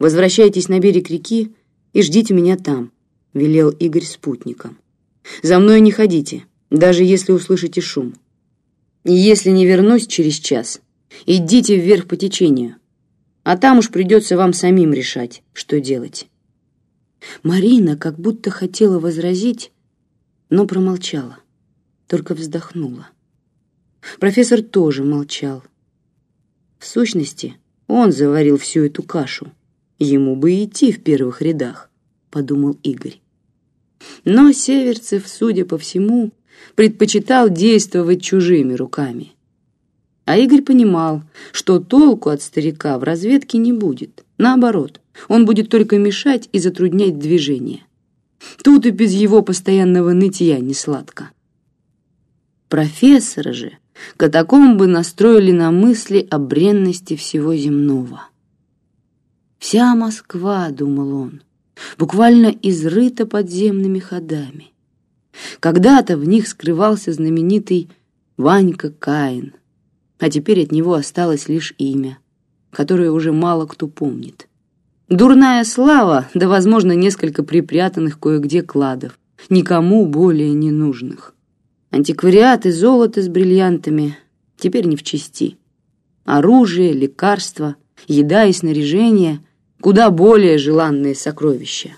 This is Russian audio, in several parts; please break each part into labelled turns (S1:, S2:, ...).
S1: Возвращайтесь на берег реки и ждите меня там», — велел Игорь спутникам. «За мной не ходите, даже если услышите шум. И если не вернусь через час, идите вверх по течению, а там уж придется вам самим решать, что делать». Марина как будто хотела возразить, но промолчала, только вздохнула. Профессор тоже молчал. В сущности, он заварил всю эту кашу. Ему бы идти в первых рядах, подумал Игорь. Но Северцев, судя по всему, предпочитал действовать чужими руками. А Игорь понимал, что толку от старика в разведке не будет. Наоборот, он будет только мешать и затруднять движение. Тут и без его постоянного нытья не сладко. Профессора же катакомбы настроили на мысли о бренности всего земного. Вся Москва, думал он, буквально изрыта подземными ходами. Когда-то в них скрывался знаменитый Ванька Каин, а теперь от него осталось лишь имя, которое уже мало кто помнит. Дурная слава, да, возможно, несколько припрятанных кое-где кладов, никому более не нужных. Антиквариат и золото с бриллиантами теперь не в чести. Оружие, лекарства, еда и снаряжение — куда более желанные сокровища.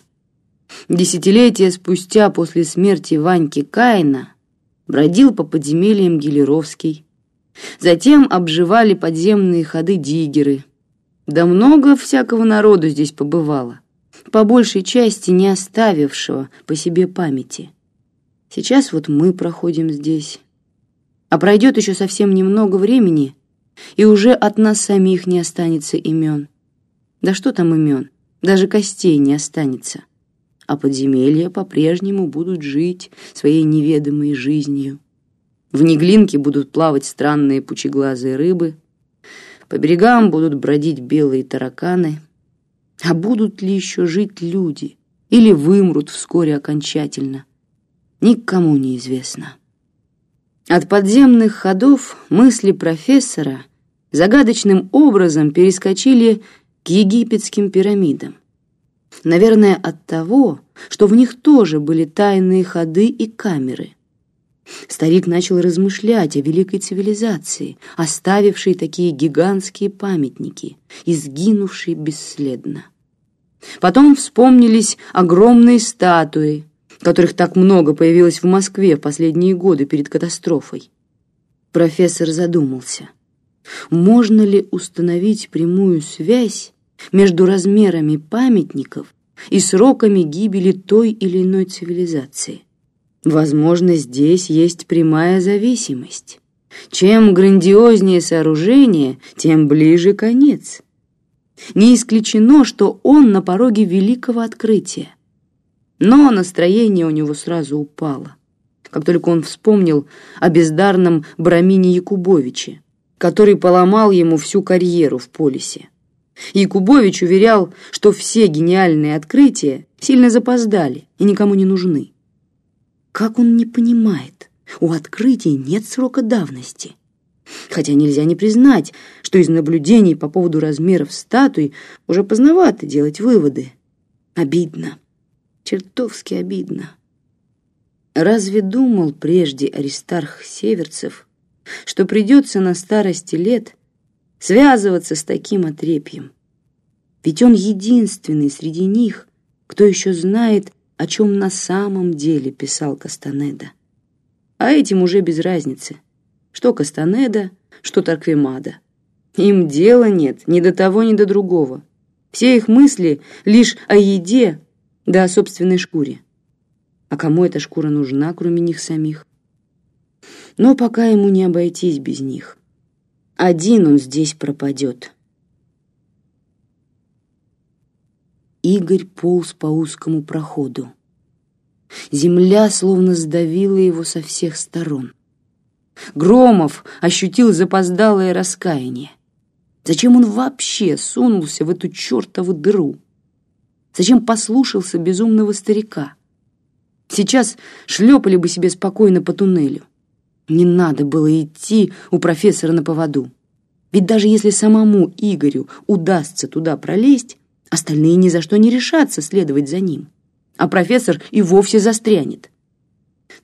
S1: Десятилетия спустя после смерти Ваньки Каина бродил по подземельям Гелеровский. Затем обживали подземные ходы диггеры — да много всякого народу здесь побывало, по большей части не оставившего по себе памяти. Сейчас вот мы проходим здесь. А пройдет еще совсем немного времени, и уже от нас самих не останется имен. Да что там имен, даже костей не останется. А подземелья по-прежнему будут жить своей неведомой жизнью. В Неглинке будут плавать странные пучеглазые рыбы — по берегам будут бродить белые тараканы. А будут ли еще жить люди? Или вымрут вскоре окончательно? Никому не известно. От подземных ходов мысли профессора загадочным образом перескочили к египетским пирамидам. Наверное, от того, что в них тоже были тайные ходы и камеры – Старик начал размышлять о великой цивилизации, оставившей такие гигантские памятники и бесследно. Потом вспомнились огромные статуи, которых так много появилось в Москве в последние годы перед катастрофой. Профессор задумался, можно ли установить прямую связь между размерами памятников и сроками гибели той или иной цивилизации. Возможно, здесь есть прямая зависимость. Чем грандиознее сооружение, тем ближе конец. Не исключено, что он на пороге великого открытия. Но настроение у него сразу упало, как только он вспомнил о бездарном Брамине Якубовиче, который поломал ему всю карьеру в полисе. Якубович уверял, что все гениальные открытия сильно запоздали и никому не нужны. Как он не понимает? У открытий нет срока давности. Хотя нельзя не признать, что из наблюдений по поводу размеров статуй уже поздновато делать выводы. Обидно. Чертовски обидно. Разве думал прежде Аристарх Северцев, что придется на старости лет связываться с таким отрепьем? Ведь он единственный среди них, кто еще знает о чем на самом деле писал Кастанеда. А этим уже без разницы, что Кастанеда, что Тарквемада. Им дела нет ни до того, ни до другого. Все их мысли лишь о еде да о собственной шкуре. А кому эта шкура нужна, кроме них самих? Но пока ему не обойтись без них. Один он здесь пропадет. Игорь полз по узкому проходу. Земля словно сдавила его со всех сторон. Громов ощутил запоздалое раскаяние. Зачем он вообще сунулся в эту чертову дыру? Зачем послушался безумного старика? Сейчас шлепали бы себе спокойно по туннелю. Не надо было идти у профессора на поводу. Ведь даже если самому Игорю удастся туда пролезть, Остальные ни за что не решатся следовать за ним, а профессор и вовсе застрянет.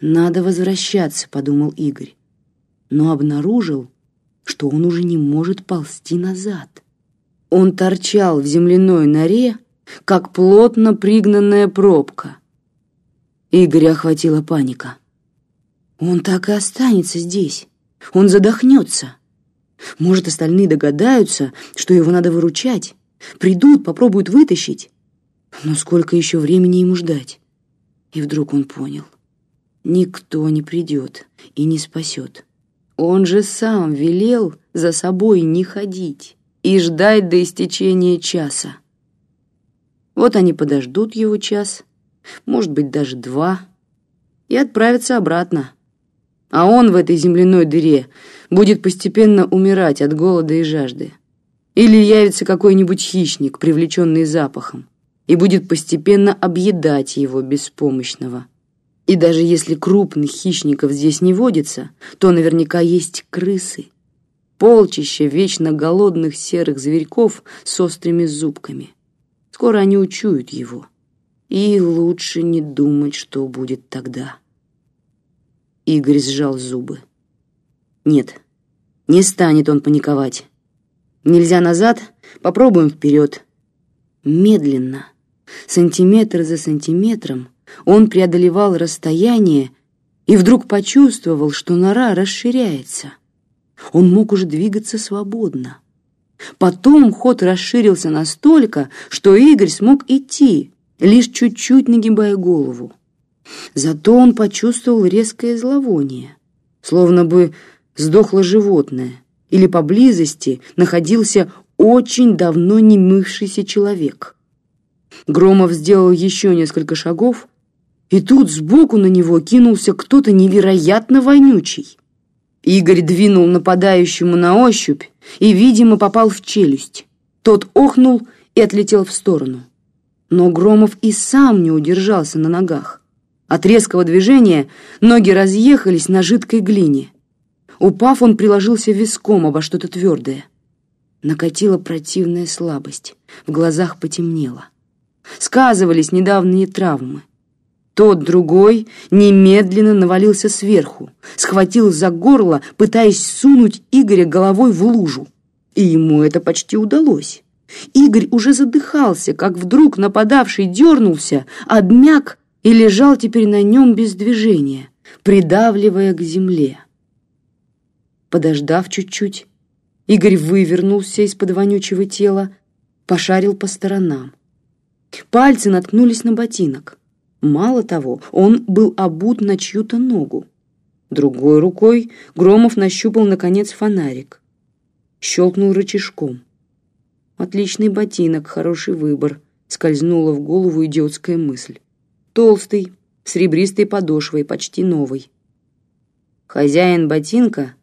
S1: «Надо возвращаться», — подумал Игорь, но обнаружил, что он уже не может ползти назад. Он торчал в земляной норе, как плотно пригнанная пробка. Игоря охватила паника. Он так и останется здесь. Он задохнется. Может, остальные догадаются, что его надо выручать. Придут, попробуют вытащить. Но сколько еще времени ему ждать? И вдруг он понял. Никто не придет и не спасет. Он же сам велел за собой не ходить и ждать до истечения часа. Вот они подождут его час, может быть, даже два, и отправятся обратно. А он в этой земляной дыре будет постепенно умирать от голода и жажды. Или явится какой-нибудь хищник, привлеченный запахом, и будет постепенно объедать его беспомощного. И даже если крупных хищников здесь не водится, то наверняка есть крысы. Полчище вечно голодных серых зверьков с острыми зубками. Скоро они учуют его. И лучше не думать, что будет тогда. Игорь сжал зубы. Нет, не станет он паниковать. Нельзя назад, попробуем вперед. Медленно, сантиметр за сантиметром, он преодолевал расстояние и вдруг почувствовал, что нора расширяется. Он мог уже двигаться свободно. Потом ход расширился настолько, что Игорь смог идти, лишь чуть-чуть нагибая голову. Зато он почувствовал резкое зловоние, словно бы сдохло животное, или поблизости находился очень давно не мывшийся человек. Громов сделал еще несколько шагов, и тут сбоку на него кинулся кто-то невероятно вонючий. Игорь двинул нападающему на ощупь и, видимо, попал в челюсть. Тот охнул и отлетел в сторону. Но Громов и сам не удержался на ногах. От резкого движения ноги разъехались на жидкой глине. Упав, он приложился виском обо что-то твердое. Накатила противная слабость, в глазах потемнело. Сказывались недавние травмы. Тот другой немедленно навалился сверху, схватил за горло, пытаясь сунуть Игоря головой в лужу. И ему это почти удалось. Игорь уже задыхался, как вдруг нападавший дернулся, обмяк и лежал теперь на нем без движения, придавливая к земле. Подождав чуть-чуть, Игорь вывернулся из-под вонючего тела, пошарил по сторонам. Пальцы наткнулись на ботинок. Мало того, он был обут на чью-то ногу. Другой рукой Громов нащупал, наконец, фонарик. Щелкнул рычажком. Отличный ботинок, хороший выбор, скользнула в голову идиотская мысль. Толстый, с ребристой подошвой, почти новый. Хозяин ботинка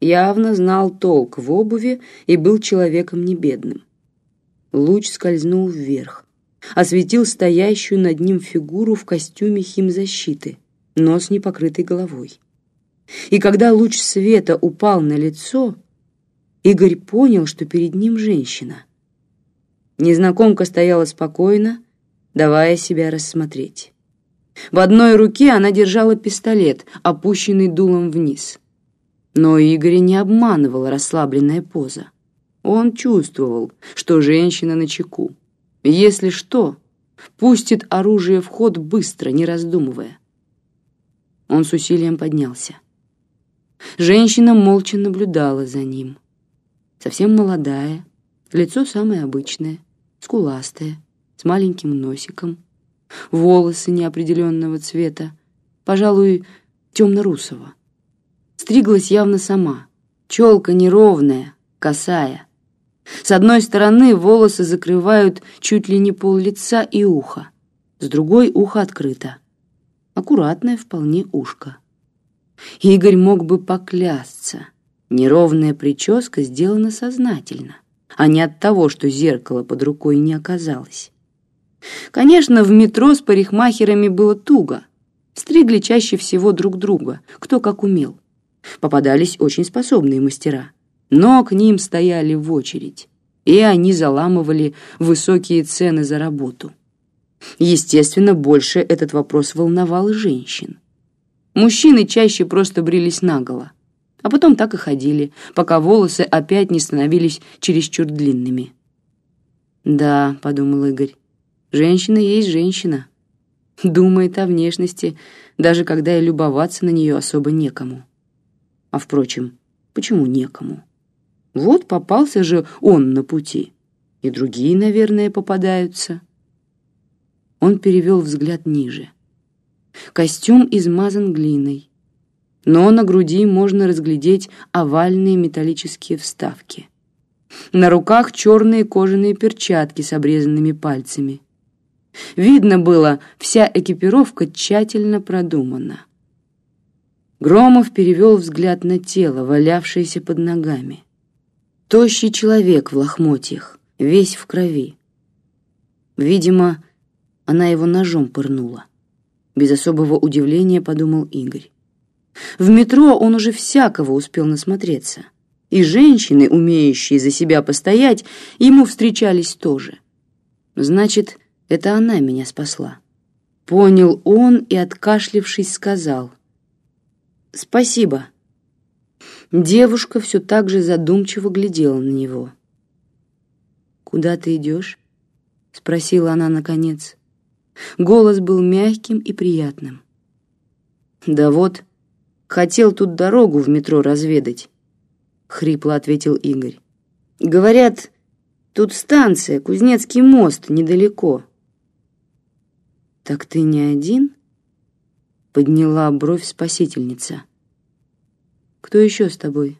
S1: явно знал толк в обуви и был человеком небедным. Луч скользнул вверх осветил стоящую над ним фигуру в костюме химзащиты, но с непокрытой головой. И когда луч света упал на лицо, Игорь понял, что перед ним женщина. Незнакомка стояла спокойно, давая себя рассмотреть. В одной руке она держала пистолет, опущенный дулом вниз. Но Игоря не обманывала расслабленная поза. Он чувствовал, что женщина на чеку. Если что, пустит оружие в ход быстро, не раздумывая. Он с усилием поднялся. Женщина молча наблюдала за ним. Совсем молодая, лицо самое обычное, скуластое, с маленьким носиком, волосы неопределенного цвета, пожалуй, темно-русого. Стриглась явно сама, челка неровная, косая, с одной стороны волосы закрывают чуть ли не пол лица и уха, с другой ухо открыто. Аккуратное вполне ушко. Игорь мог бы поклясться. Неровная прическа сделана сознательно, а не от того, что зеркало под рукой не оказалось. Конечно, в метро с парикмахерами было туго. Стригли чаще всего друг друга, кто как умел. Попадались очень способные мастера но к ним стояли в очередь. и они заламывали высокие цены за работу. Естественно, больше этот вопрос волновал женщин. Мужчины чаще просто брились наголо, а потом так и ходили, пока волосы опять не становились чересчур длинными. «Да», — подумал Игорь, — «женщина есть женщина. Думает о внешности, даже когда и любоваться на нее особо некому. А впрочем, почему некому?» Вот попался же он на пути. И другие, наверное, попадаются. Он перевел взгляд ниже. Костюм измазан глиной, но на груди можно разглядеть овальные металлические вставки. На руках черные кожаные перчатки с обрезанными пальцами. Видно было, вся экипировка тщательно продумана. Громов перевел взгляд на тело, валявшееся под ногами. Тощий человек в лохмотьях, весь в крови. Видимо, она его ножом пырнула. Без особого удивления подумал Игорь. В метро он уже всякого успел насмотреться. И женщины, умеющие за себя постоять, ему встречались тоже. Значит, это она меня спасла. Понял он и, откашлившись, сказал. «Спасибо». Девушка все так же задумчиво глядела на него. «Куда ты идешь?» — спросила она наконец. Голос был мягким и приятным. «Да вот, хотел тут дорогу в метро разведать», — хрипло ответил Игорь. «Говорят, тут станция, Кузнецкий мост, недалеко». «Так ты не один?» — подняла бровь спасительница. Кто еще с тобой?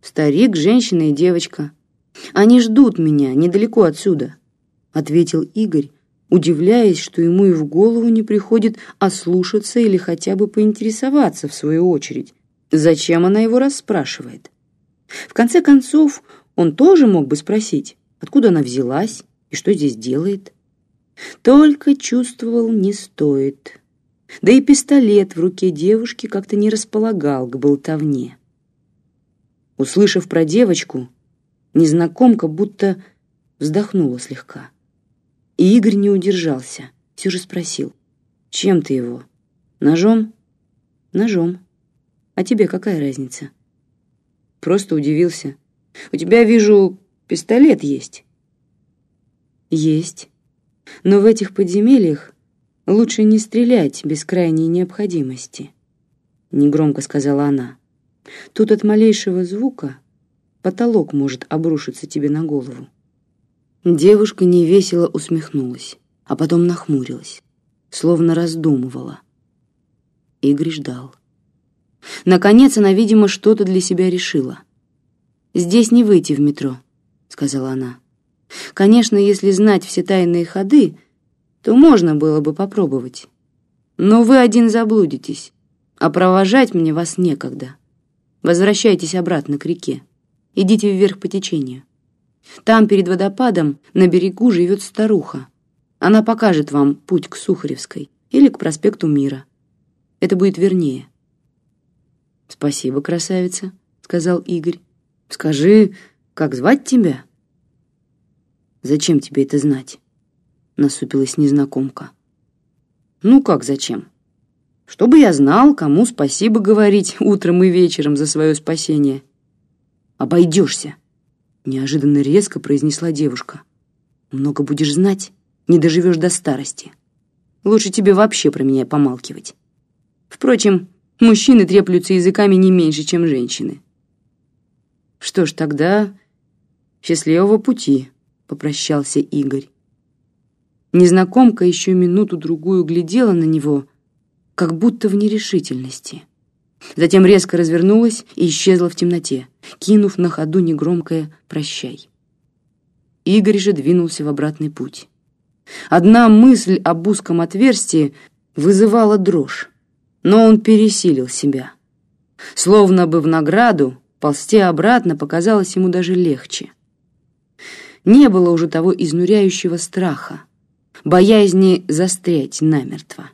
S1: Старик, женщина и девочка. Они ждут меня недалеко отсюда, ответил Игорь, удивляясь, что ему и в голову не приходит ослушаться или хотя бы поинтересоваться в свою очередь, зачем она его расспрашивает. В конце концов, он тоже мог бы спросить, откуда она взялась и что здесь делает. Только чувствовал, не стоит. Да и пистолет в руке девушки как-то не располагал к болтовне. Услышав про девочку, незнакомка будто вздохнула слегка. И Игорь не удержался, все же спросил. «Чем ты его? Ножом?» «Ножом. А тебе какая разница?» Просто удивился. «У тебя, вижу, пистолет есть». «Есть. Но в этих подземельях Лучше не стрелять без крайней необходимости, негромко сказала она. Тут от малейшего звука потолок может обрушиться тебе на голову. Девушка невесело усмехнулась, а потом нахмурилась, словно раздумывала. Игорь ждал. Наконец она, видимо, что-то для себя решила. «Здесь не выйти в метро», — сказала она. «Конечно, если знать все тайные ходы, то можно было бы попробовать. Но вы один заблудитесь, а провожать мне вас некогда. Возвращайтесь обратно к реке. Идите вверх по течению. Там, перед водопадом, на берегу живет старуха. Она покажет вам путь к Сухаревской или к проспекту Мира. Это будет вернее. «Спасибо, красавица», — сказал Игорь. «Скажи, как звать тебя?» «Зачем тебе это знать?» насупилась незнакомка. Ну как зачем? Чтобы я знал, кому спасибо говорить утром и вечером за свое спасение. Обойдешься, неожиданно резко произнесла девушка. Много будешь знать, не доживешь до старости. Лучше тебе вообще про меня помалкивать. Впрочем, мужчины треплются языками не меньше, чем женщины. Что ж, тогда счастливого пути, попрощался Игорь. Незнакомка еще минуту-другую глядела на него, как будто в нерешительности. Затем резко развернулась и исчезла в темноте, кинув на ходу негромкое «прощай». Игорь же двинулся в обратный путь. Одна мысль об узком отверстии вызывала дрожь, но он пересилил себя. Словно бы в награду ползти обратно показалось ему даже легче. Не было уже того изнуряющего страха, боязни застрять намертво.